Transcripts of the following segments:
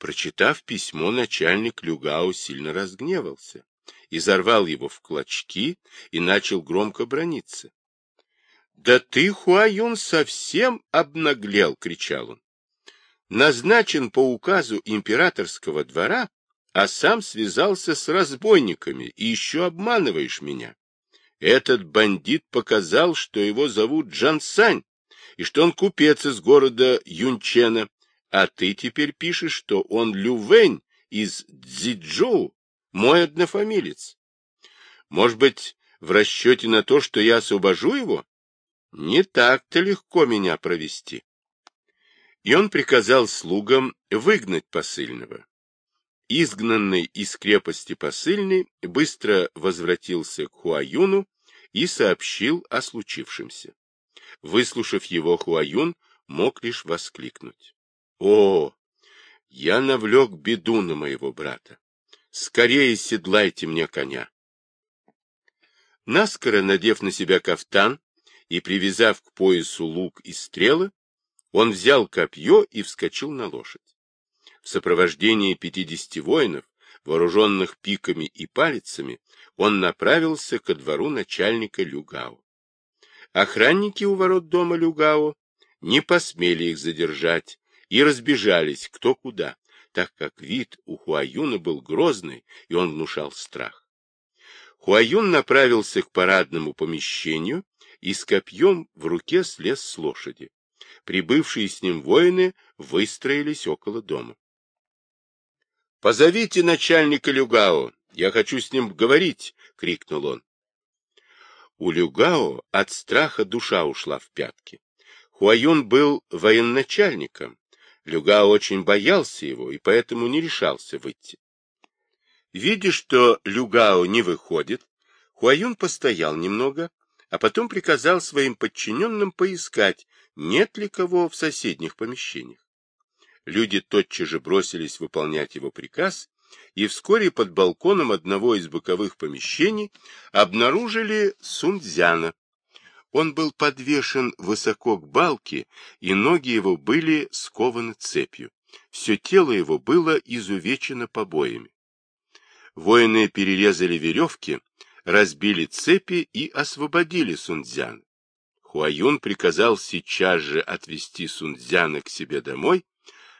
Прочитав письмо, начальник Люгао сильно разгневался, изорвал его в клочки и начал громко брониться. — Да ты, Хуаюн, совсем обнаглел! — кричал он. — Назначен по указу императорского двора, а сам связался с разбойниками и еще обманываешь меня. Этот бандит показал, что его зовут Джансань, и что он купец из города Юнчена, а ты теперь пишешь, что он Лювень из Цзиджоу, мой однофамилец. Может быть, в расчете на то, что я освобожу его? Не так-то легко меня провести. И он приказал слугам выгнать посыльного. Изгнанный из крепости посыльный быстро возвратился к Хуаюну и сообщил о случившемся. Выслушав его, Хуаюн мог лишь воскликнуть. О, я навлек беду на моего брата. Скорее седлайте мне коня. Наскоро надев на себя кафтан и привязав к поясу лук и стрелы, он взял копье и вскочил на лошадь. В сопровождении пятидесяти воинов, вооруженных пиками и палицами, он направился ко двору начальника Люгао. Охранники у ворот дома Люгао не посмели их задержать, и разбежались кто куда, так как вид у Хуаюна был грозный, и он внушал страх. Хуаюн направился к парадному помещению и с копьем в руке слез с лошади. Прибывшие с ним воины выстроились около дома. — Позовите начальника Люгао, я хочу с ним говорить! — крикнул он. У Люгао от страха душа ушла в пятки. Хуаюн был военачальником, Люга очень боялся его и поэтому не решался выйти. Видя, что Люгао не выходит, Хуаюн постоял немного, а потом приказал своим подчиненным поискать, нет ли кого в соседних помещениях. Люди тотчас же бросились выполнять его приказ, и вскоре под балконом одного из боковых помещений обнаружили Сунцзяна, он был подвешен высоко к балке, и ноги его были скованы цепью. Все тело его было изувечено побоями. Воины перерезали веревки, разбили цепи и освободили Сунцзяна. Хуаюн приказал сейчас же отвезти Сунцзяна к себе домой,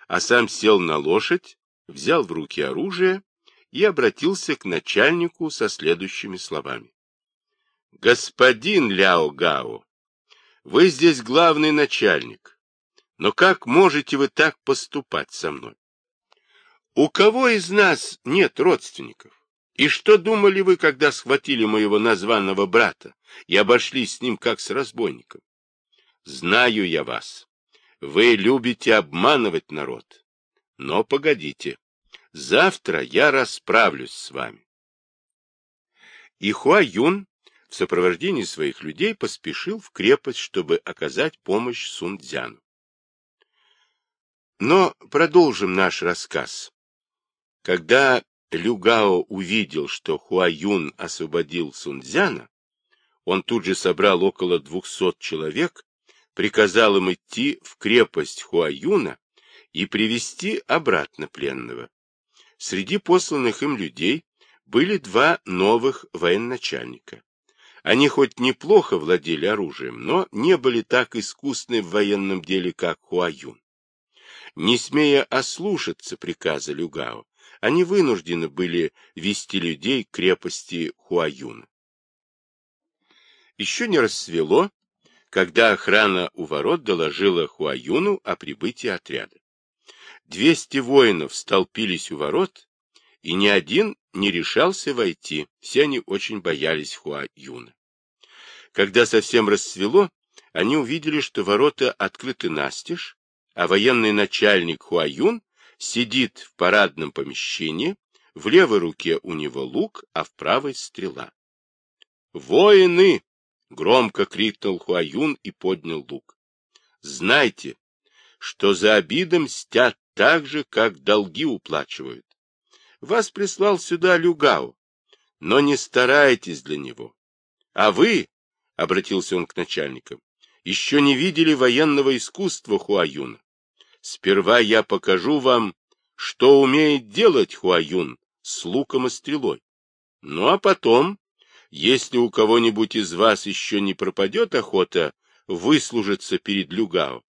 а сам сел на лошадь, взял в руки оружие и обратился к начальнику со следующими словами. Господин Ляо Гао, вы здесь главный начальник, но как можете вы так поступать со мной? У кого из нас нет родственников? И что думали вы, когда схватили моего названного брата и обошлись с ним как с разбойником? Знаю я вас. Вы любите обманывать народ. Но погодите. Завтра я расправлюсь с вами. И Хуа Юн в сопровождении своих людей поспешил в крепость, чтобы оказать помощь Сунцзяну. Но продолжим наш рассказ. Когда Люгао увидел, что Хуаюн освободил Сунцзяна, он тут же собрал около двухсот человек, приказал им идти в крепость Хуаюна и привести обратно пленного. Среди посланных им людей были два новых военачальника. Они хоть неплохо владели оружием, но не были так искусны в военном деле, как Хуаюн. Не смея ослушаться приказа Люгао, они вынуждены были вести людей к крепости Хуаюна. Еще не рассвело, когда охрана у ворот доложила Хуаюну о прибытии отряда. Двести воинов столпились у ворот, и ни один не решался войти, все они очень боялись Хуа-Юна. Когда совсем рассвело, они увидели, что ворота открыты настежь, а военный начальник Хуаюн сидит в парадном помещении, в левой руке у него лук, а в правой стрела. «Воины!» — громко крикнул Хуаюн и поднял лук. «Знайте, что за обидом мстят так же, как долги уплачивают. Вас прислал сюда Люгау, но не старайтесь для него. А вы, — обратился он к начальникам, — еще не видели военного искусства Хуаюна. Сперва я покажу вам, что умеет делать Хуаюн с луком и стрелой. Ну а потом, если у кого-нибудь из вас еще не пропадет охота выслужиться перед Люгао,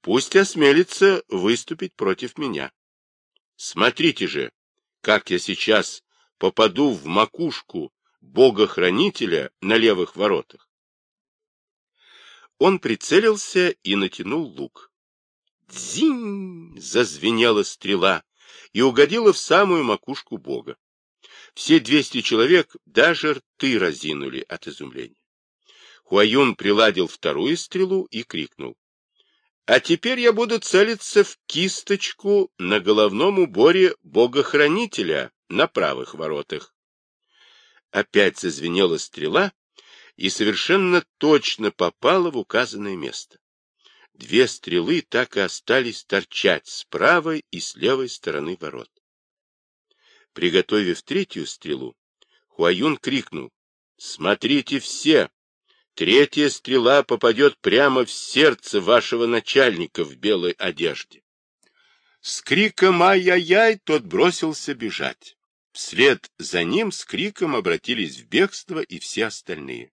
пусть осмелится выступить против меня. Смотрите же, как я сейчас попаду в макушку бога-хранителя на левых воротах. Он прицелился и натянул лук. Дзинь! Зазвенела стрела и угодила в самую макушку бога. Все двести человек даже рты разинули от изумления. Хуаюн приладил вторую стрелу и крикнул. А теперь я буду целиться в кисточку на головном уборе бога-хранителя на правых воротах. Опять зазвенела стрела и совершенно точно попала в указанное место. Две стрелы так и остались торчать с правой и с левой стороны ворот. Приготовив третью стрелу, Хуаюн крикнул «Смотрите все! Третья стрела попадет прямо в сердце вашего начальника в белой одежде!» С криком «Ай-яй-яй!» тот бросился бежать. Вслед за ним с криком обратились в бегство и все остальные.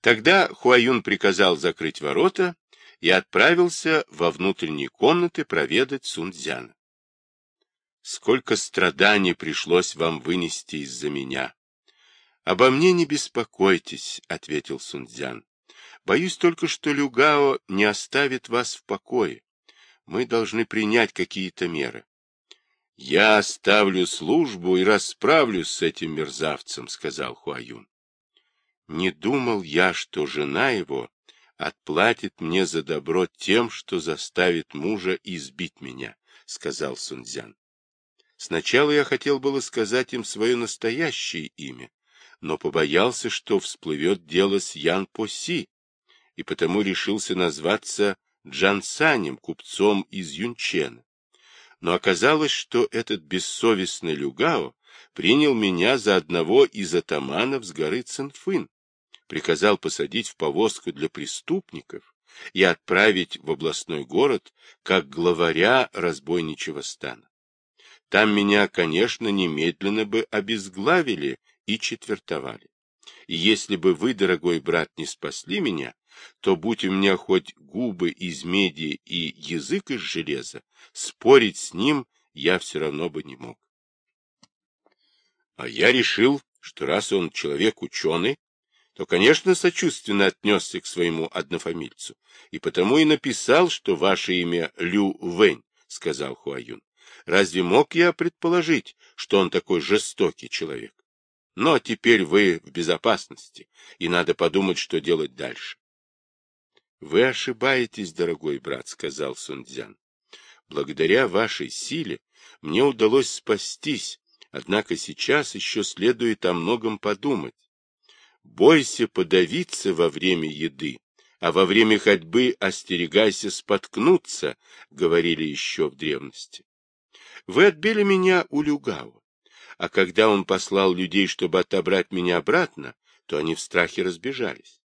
Тогда Хуаюн приказал закрыть ворота и отправился во внутренние комнаты проведать Сунцзяна. Сколько страданий пришлось вам вынести из-за меня. — Обо мне не беспокойтесь, — ответил Сунцзян. — Боюсь только, что Люгао не оставит вас в покое. Мы должны принять какие-то меры. — Я оставлю службу и расправлюсь с этим мерзавцем, — сказал Хуаюн. Не думал я, что жена его отплатит мне за добро тем, что заставит мужа избить меня, — сказал Сунцзян. Сначала я хотел было сказать им свое настоящее имя, но побоялся, что всплывет дело с Ян Поси, и потому решился назваться Джансанем, купцом из Юнчена. Но оказалось, что этот бессовестный Люгао принял меня за одного из атаманов с горы Цинфын, приказал посадить в повозку для преступников и отправить в областной город как главаря разбойничего стана. Там меня, конечно, немедленно бы обезглавили и четвертовали. И если бы вы, дорогой брат, не спасли меня, то будь у меня хоть губы из меди и язык из железа, спорить с ним я все равно бы не мог. А я решил, что раз он человек ученый, то, конечно, сочувственно отнесся к своему однофамильцу, и потому и написал, что ваше имя Лю Вэнь, — сказал Хуаюн. Разве мог я предположить, что он такой жестокий человек? Но теперь вы в безопасности, и надо подумать, что делать дальше. — Вы ошибаетесь, дорогой брат, — сказал Сунцзян. — Благодаря вашей силе мне удалось спастись, однако сейчас еще следует о многом подумать. Бойся подавиться во время еды, а во время ходьбы остерегайся споткнуться, говорили еще в древности. Вы отбили меня у Люгава, а когда он послал людей, чтобы отобрать меня обратно, то они в страхе разбежались.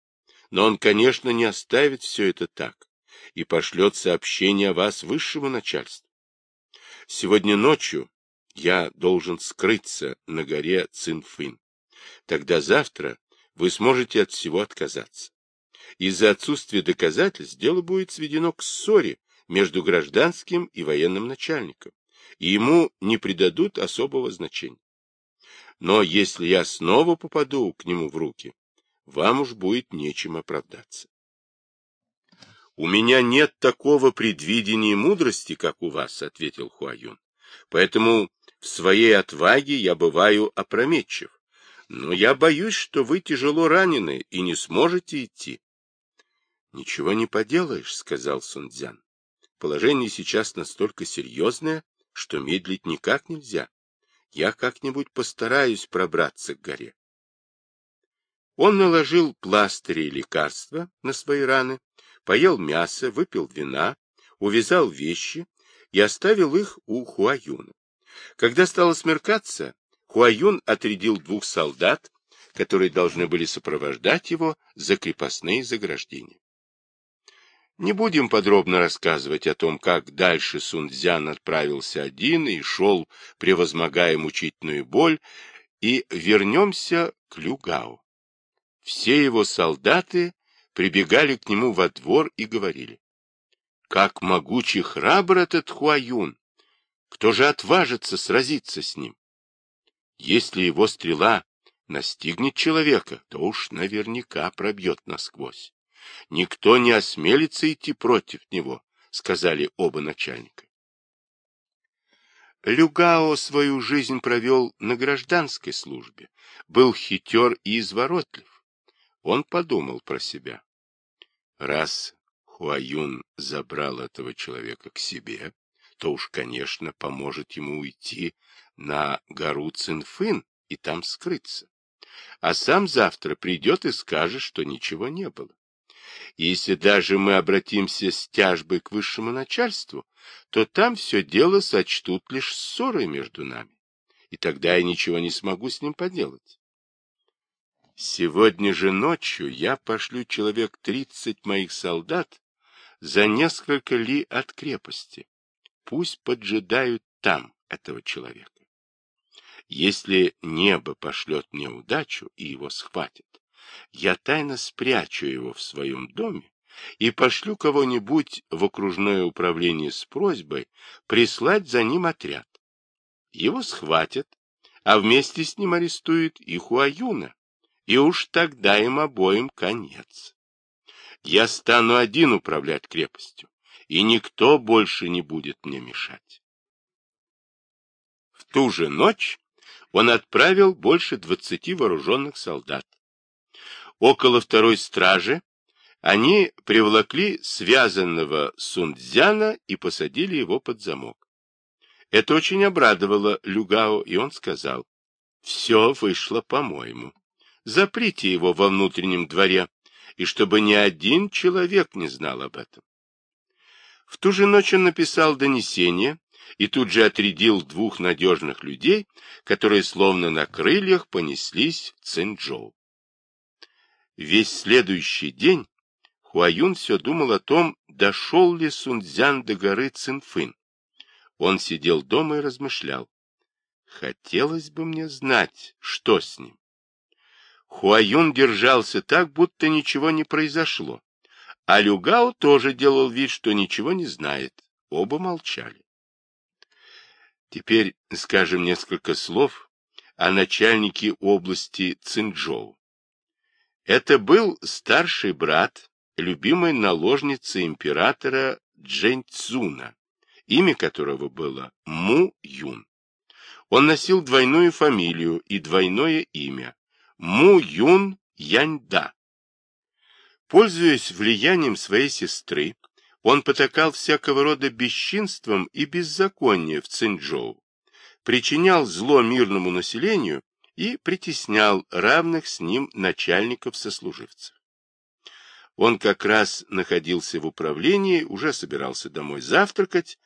Но он, конечно, не оставит все это так и пошлет сообщение о вас высшему начальству. Сегодня ночью я должен скрыться на горе Цинфын. Тогда завтра вы сможете от всего отказаться. Из-за отсутствия доказательств дело будет сведено к ссоре между гражданским и военным начальником, и ему не придадут особого значения. Но если я снова попаду к нему в руки, вам уж будет нечем оправдаться. У меня нет такого предвидения и мудрости, как у вас, ответил Хуаюн. Поэтому в своей отваге я бываю опрометчив но я боюсь, что вы тяжело ранены и не сможете идти. — Ничего не поделаешь, — сказал Сунцзян. — Положение сейчас настолько серьезное, что медлить никак нельзя. Я как-нибудь постараюсь пробраться к горе. Он наложил пластыри и лекарства на свои раны, поел мясо, выпил вина, увязал вещи и оставил их у Хуаюна. Когда стало смеркаться, Хуаюн отрядил двух солдат, которые должны были сопровождать его за крепостные заграждения. Не будем подробно рассказывать о том, как дальше Сунцзян отправился один и шел, превозмогая мучительную боль, и вернемся к Люгау. Все его солдаты прибегали к нему во двор и говорили, «Как могучий храбр этот Хуаюн! Кто же отважится сразиться с ним? Если его стрела настигнет человека, то уж наверняка пробьет насквозь. Никто не осмелится идти против него, сказали оба начальника. Люгао свою жизнь провел на гражданской службе, был хитер и изворотлив. Он подумал про себя. Раз Хуаюн забрал этого человека к себе, то уж, конечно, поможет ему уйти на гору Цинфын и там скрыться. А сам завтра придет и скажет, что ничего не было. Если даже мы обратимся с тяжбой к высшему начальству, то там все дело сочтут лишь ссорой между нами, и тогда я ничего не смогу с ним поделать. Сегодня же ночью я пошлю человек тридцать моих солдат за несколько ли от крепости. Пусть поджидают там этого человека. Если небо пошлет мне удачу и его схватит, я тайно спрячу его в своем доме и пошлю кого-нибудь в окружное управление с просьбой прислать за ним отряд. Его схватят, а вместе с ним арестуют и Хуаюна, и уж тогда им обоим конец. Я стану один управлять крепостью, и никто больше не будет мне мешать. В ту же ночь он отправил больше двадцати вооруженных солдат. Около второй стражи они привлекли связанного Сунцзяна и посадили его под замок. Это очень обрадовало Люгао, и он сказал, «Все вышло по-моему. Заприте его во внутреннем дворе, и чтобы ни один человек не знал об этом». В ту же ночь он написал донесение и тут же отрядил двух надежных людей, которые словно на крыльях понеслись в Цинчжоу. Весь следующий день Хуаюн все думал о том, дошел ли Сунцзян до горы Цинфын. Он сидел дома и размышлял. Хотелось бы мне знать, что с ним. Хуаюн держался так, будто ничего не произошло. А Люгао тоже делал вид, что ничего не знает. Оба молчали. Теперь скажем несколько слов о начальнике области Цинчжоу. Это был старший брат любимой наложницы императора Джэньцзуна, имя которого было Му Юн. Он носил двойную фамилию и двойное имя Му Юн Яньда. Пользуясь влиянием своей сестры, он потакал всякого рода бесчинством и беззаконием в Цинчжоу, причинял зло мирному населению и притеснял равных с ним начальников-сослуживцев. Он как раз находился в управлении, уже собирался домой завтракать,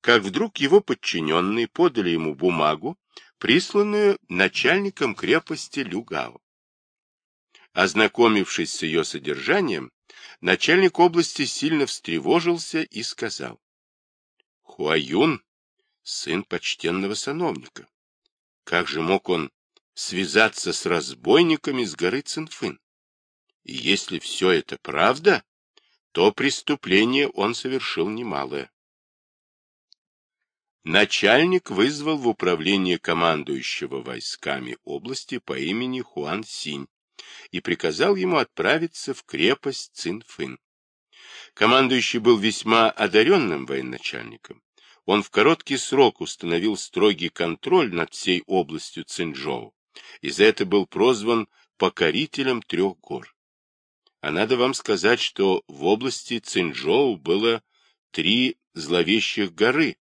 как вдруг его подчиненные подали ему бумагу, присланную начальником крепости Люгао. Ознакомившись с ее содержанием, начальник области сильно встревожился и сказал. Хуаюн — сын почтенного сановника. Как же мог он связаться с разбойниками с горы Цинфын? И если все это правда, то преступление он совершил немалое. Начальник вызвал в управление командующего войсками области по имени Хуан Синь и приказал ему отправиться в крепость Цинфын. Командующий был весьма одаренным военачальником. Он в короткий срок установил строгий контроль над всей областью Цинчжоу, и за это был прозван покорителем трех гор. А надо вам сказать, что в области Цинчжоу было три зловещих горы.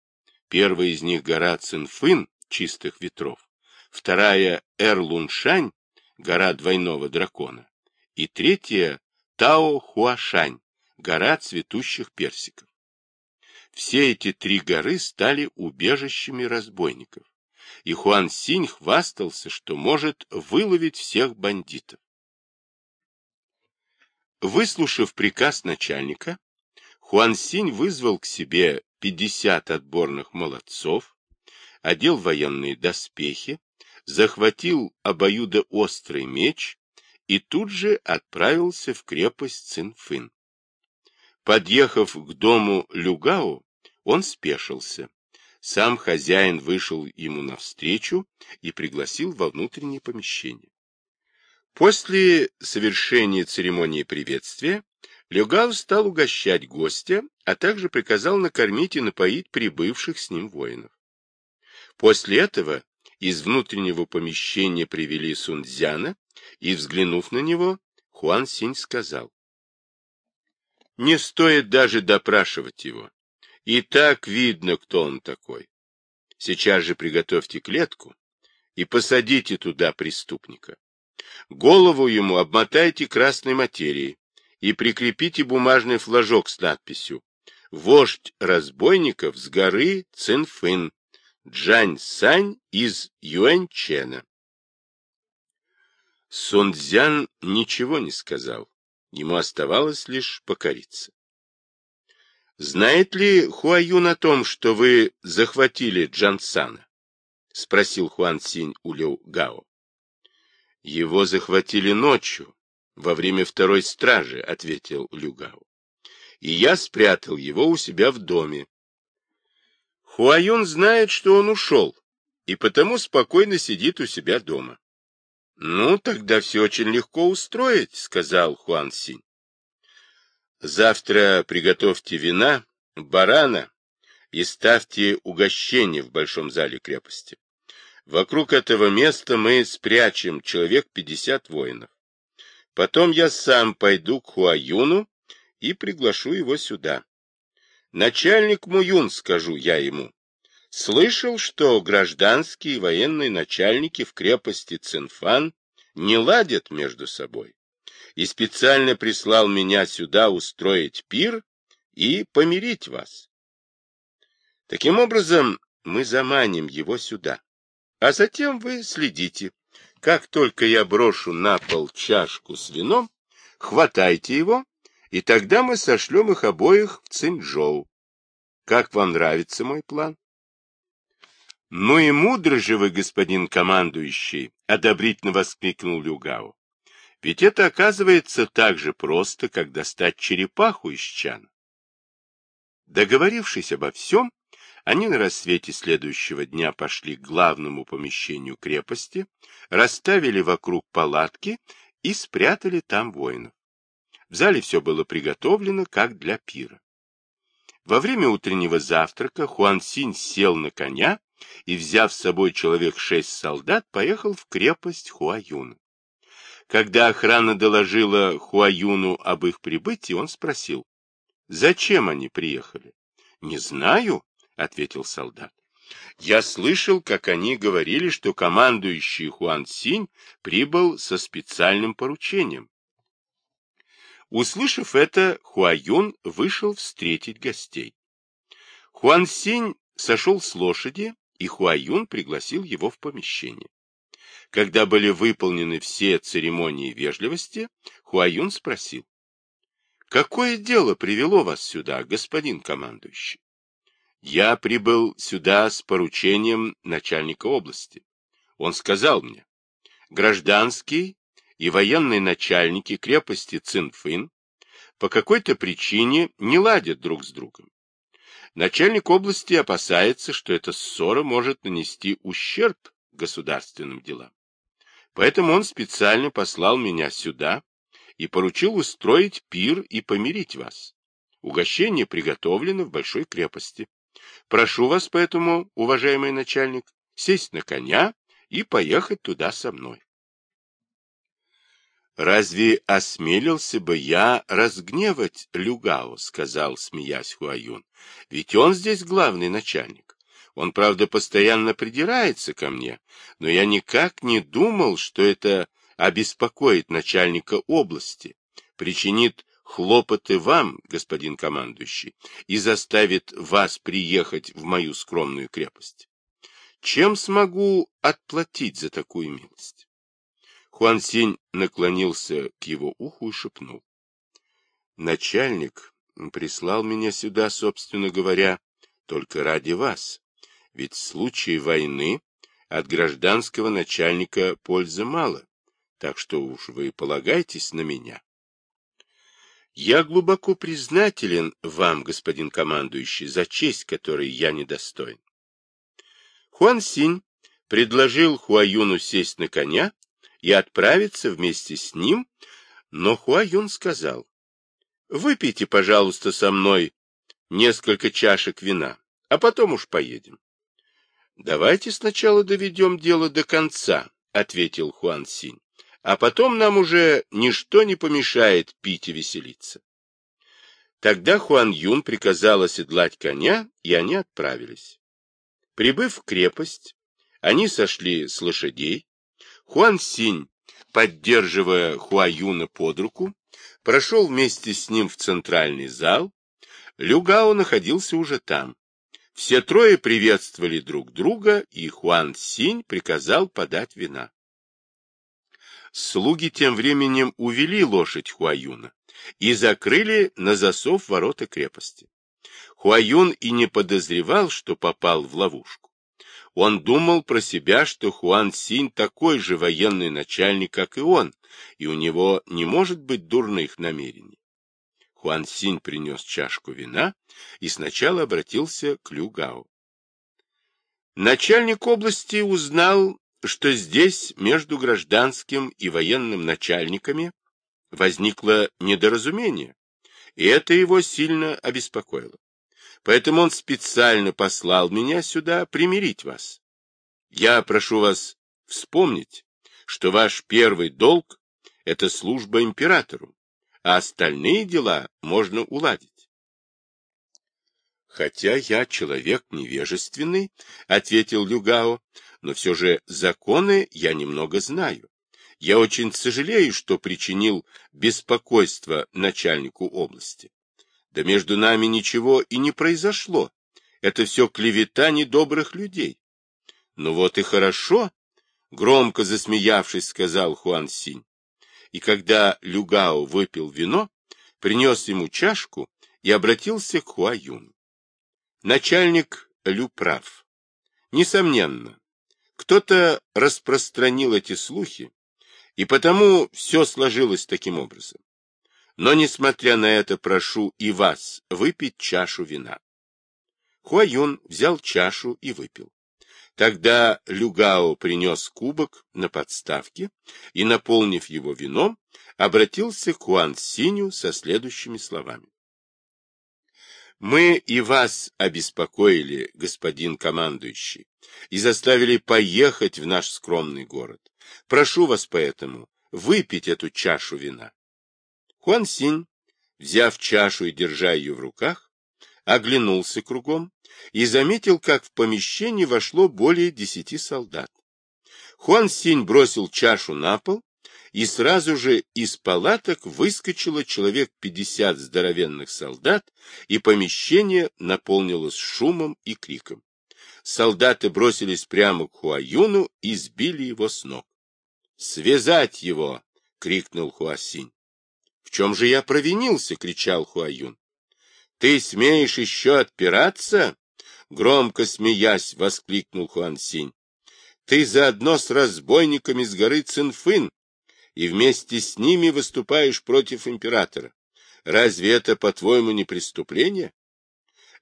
Первая из них гора Цинфын, чистых ветров, вторая Эрлуншань, гора двойного дракона, и третья — Тао-Хуашань, гора цветущих персиков. Все эти три горы стали убежищами разбойников, и Хуан Синь хвастался, что может выловить всех бандитов. Выслушав приказ начальника, Хуансинь вызвал к себе 50 отборных молодцов, одел военные доспехи, захватил обоюдоострый меч и тут же отправился в крепость Цинфын. Подъехав к дому Люгао, он спешился. Сам хозяин вышел ему навстречу и пригласил во внутреннее помещение. После совершения церемонии приветствия Люгао стал угощать гостя, а также приказал накормить и напоить прибывших с ним воинов. После этого из внутреннего помещения привели Сунцзяна, и, взглянув на него, Хуан Синь сказал, «Не стоит даже допрашивать его. И так видно, кто он такой. Сейчас же приготовьте клетку и посадите туда преступника. Голову ему обмотайте красной материей и прикрепите бумажный флажок с надписью «Вождь разбойников с горы Цинфын, Джань Сань из Юэньчена». Сунцзян ничего не сказал. Ему оставалось лишь покориться. «Знает ли Хуаюн о том, что вы захватили Джансана?» — спросил Хуан Синь у Лю Гао. «Его захватили ночью, во время второй стражи», — ответил Лю Гао. «И я спрятал его у себя в доме. Хуаюн знает, что он ушел, и потому спокойно сидит у себя дома. «Ну, тогда все очень легко устроить», — сказал Хуан Синь. «Завтра приготовьте вина, барана и ставьте угощение в большом зале крепости. Вокруг этого места мы спрячем человек пятьдесят воинов. Потом я сам пойду к Хуаюну и приглашу его сюда. Начальник Муюн, скажу я ему, Слышал, что гражданские и военные начальники в крепости Цинфан не ладят между собой, и специально прислал меня сюда устроить пир и помирить вас. Таким образом, мы заманим его сюда, а затем вы следите. Как только я брошу на пол чашку с вином, хватайте его, и тогда мы сошлем их обоих в Цинчжоу. Как вам нравится мой план? — Ну и мудро же вы, господин командующий! — одобрительно воскликнул Люгау. — Ведь это оказывается так же просто, как достать черепаху из чана. Договорившись обо всем, они на рассвете следующего дня пошли к главному помещению крепости, расставили вокруг палатки и спрятали там воинов. В зале все было приготовлено, как для пира. Во время утреннего завтрака Хуан Синь сел на коня и, взяв с собой человек шесть солдат, поехал в крепость Хуаюна. Когда охрана доложила Хуаюну об их прибытии, он спросил, зачем они приехали? — Не знаю, — ответил солдат. Я слышал, как они говорили, что командующий Хуан Синь прибыл со специальным поручением. Услышав это, Хуаюн вышел встретить гостей. Хуан Синь сошел с лошади и Хуаюн пригласил его в помещение. Когда были выполнены все церемонии вежливости, Хуаюн спросил, «Какое дело привело вас сюда, господин командующий?» «Я прибыл сюда с поручением начальника области. Он сказал мне, гражданские и военные начальники крепости Цинфын по какой-то причине не ладят друг с другом. Начальник области опасается, что эта ссора может нанести ущерб государственным делам. Поэтому он специально послал меня сюда и поручил устроить пир и помирить вас. Угощение приготовлено в большой крепости. Прошу вас поэтому, уважаемый начальник, сесть на коня и поехать туда со мной. «Разве осмелился бы я разгневать Люгао?» — сказал, смеясь Хуаюн. «Ведь он здесь главный начальник. Он, правда, постоянно придирается ко мне, но я никак не думал, что это обеспокоит начальника области, причинит хлопоты вам, господин командующий, и заставит вас приехать в мою скромную крепость. Чем смогу отплатить за такую милость? Хуан Синь наклонился к его уху и шепнул. Начальник прислал меня сюда, собственно говоря, только ради вас. Ведь в случае войны от гражданского начальника пользы мало, так что уж вы полагайтесь на меня. Я глубоко признателен вам, господин командующий, за честь, которой я недостоин. Хуан Синь предложил Хуаюну сесть на коня и отправиться вместе с ним, но Хуаюн сказал, «Выпейте, пожалуйста, со мной несколько чашек вина, а потом уж поедем». «Давайте сначала доведем дело до конца», — ответил Хуан Синь, «а потом нам уже ничто не помешает пить и веселиться». Тогда Хуан Юн приказал оседлать коня, и они отправились. Прибыв в крепость, они сошли с лошадей. Хуан Синь, поддерживая Хуа Юна под руку, прошел вместе с ним в центральный зал. Люгао находился уже там. Все трое приветствовали друг друга, и Хуан Синь приказал подать вина. Слуги тем временем увели лошадь Хуаюна и закрыли на засов ворота крепости. Хуаюн и не подозревал, что попал в ловушку. Он думал про себя, что Хуан Синь такой же военный начальник, как и он, и у него не может быть дурных намерений. Хуан Синь принес чашку вина и сначала обратился к Лю Гао. Начальник области узнал, что здесь между гражданским и военным начальниками возникло недоразумение, и это его сильно обеспокоило. Поэтому он специально послал меня сюда примирить вас. Я прошу вас вспомнить, что ваш первый долг — это служба императору, а остальные дела можно уладить. Хотя я человек невежественный, — ответил Люгао, — но все же законы я немного знаю. Я очень сожалею, что причинил беспокойство начальнику области. Да между нами ничего и не произошло. Это все клевета недобрых людей. Ну вот и хорошо, — громко засмеявшись, сказал Хуан Синь и когда Люгао выпил вино, принес ему чашку и обратился к Хуаюну. Начальник Лю прав. Несомненно, кто-то распространил эти слухи, и потому все сложилось таким образом. Но, несмотря на это, прошу и вас выпить чашу вина. Хуаюн взял чашу и выпил. Тогда Люгао принес кубок на подставке и, наполнив его вином, обратился к Хуан Синю со следующими словами. «Мы и вас обеспокоили, господин командующий, и заставили поехать в наш скромный город. Прошу вас поэтому выпить эту чашу вина». Хуан Синь, взяв чашу и держа ее в руках, оглянулся кругом и заметил, как в помещение вошло более десяти солдат. Хуан Синь бросил чашу на пол, и сразу же из палаток выскочило человек пятьдесят здоровенных солдат, и помещение наполнилось шумом и криком. Солдаты бросились прямо к Хуаюну и сбили его с ног. «Связать его!» — крикнул Хуасинь. «В чем же я провинился?» — кричал Хуаюн. «Ты смеешь еще отпираться?» Громко смеясь, воскликнул Хуан Синь. Ты заодно с разбойниками с горы Цинфын и вместе с ними выступаешь против императора. Разве это, по-твоему, не преступление?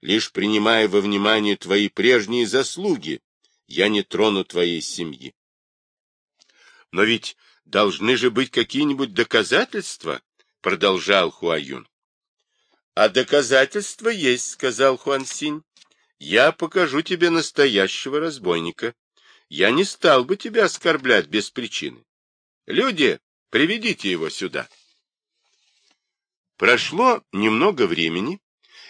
Лишь принимая во внимание твои прежние заслуги, я не трону твоей семьи. Но ведь должны же быть какие-нибудь доказательства, продолжал Хуаюн. А доказательства есть, сказал Хуан Синь. Я покажу тебе настоящего разбойника. Я не стал бы тебя оскорблять без причины. Люди, приведите его сюда. Прошло немного времени,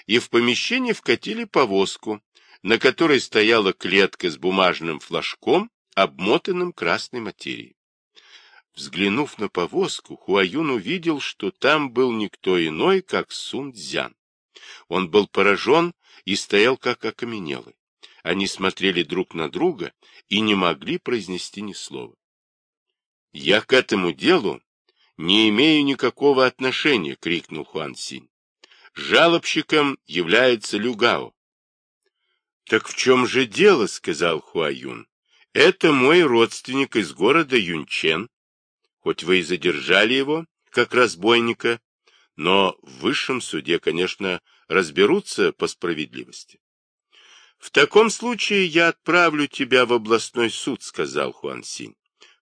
и в помещение вкатили повозку, на которой стояла клетка с бумажным флажком, обмотанным красной материей. Взглянув на повозку, Хуаюн увидел, что там был никто иной, как Сун Цзян. Он был поражен и стоял как окаменелый. Они смотрели друг на друга и не могли произнести ни слова. — Я к этому делу не имею никакого отношения, — крикнул Хуан Синь. — Жалобщиком является Люгао. Так в чем же дело, сказал Хуаюн. Это мой родственник из города Юнчен. Хоть вы и задержали его, как разбойника, но в высшем суде, конечно, разберутся по справедливости. В таком случае я отправлю тебя в областной суд, сказал Хуан Синь.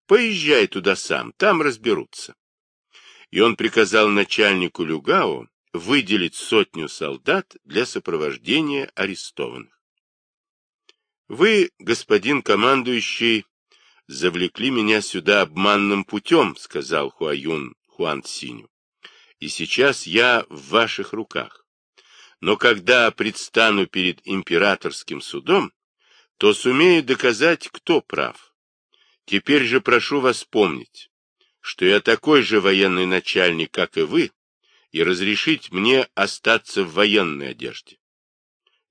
Поезжай туда сам, там разберутся. И он приказал начальнику Люгао выделить сотню солдат для сопровождения арестованных. Вы, господин командующий, завлекли меня сюда обманным путем, сказал Хуаюн Хуан Синю. И сейчас я в ваших руках. Но когда предстану перед императорским судом, то сумею доказать, кто прав. Теперь же прошу вас помнить, что я такой же военный начальник, как и вы, и разрешить мне остаться в военной одежде.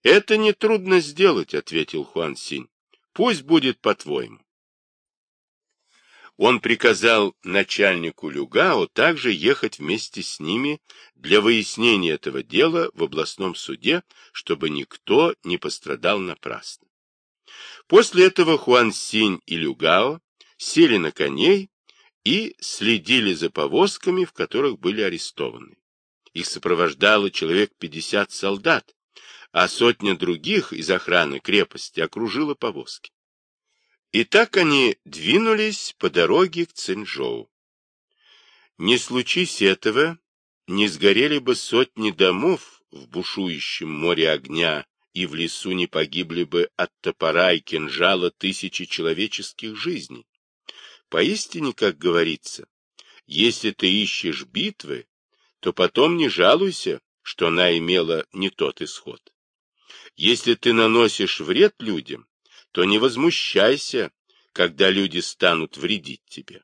Это нетрудно сделать, ответил Хуан Синь. Пусть будет по-твоему. Он приказал начальнику Люгао также ехать вместе с ними для выяснения этого дела в областном суде, чтобы никто не пострадал напрасно. После этого Хуан Синь и Люгао сели на коней и следили за повозками, в которых были арестованы. Их сопровождало человек пятьдесят солдат, а сотня других из охраны крепости окружила повозки. И так они двинулись по дороге к Цинжоу. Не случись этого, не сгорели бы сотни домов в бушующем море огня, и в лесу не погибли бы от топора и кинжала тысячи человеческих жизней. Поистине, как говорится, если ты ищешь битвы, то потом не жалуйся, что она имела не тот исход. Если ты наносишь вред людям, то не возмущайся, когда люди станут вредить тебе.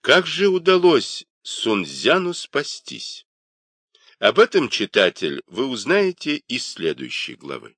Как же удалось Сунцзяну спастись? Об этом, читатель, вы узнаете из следующей главы.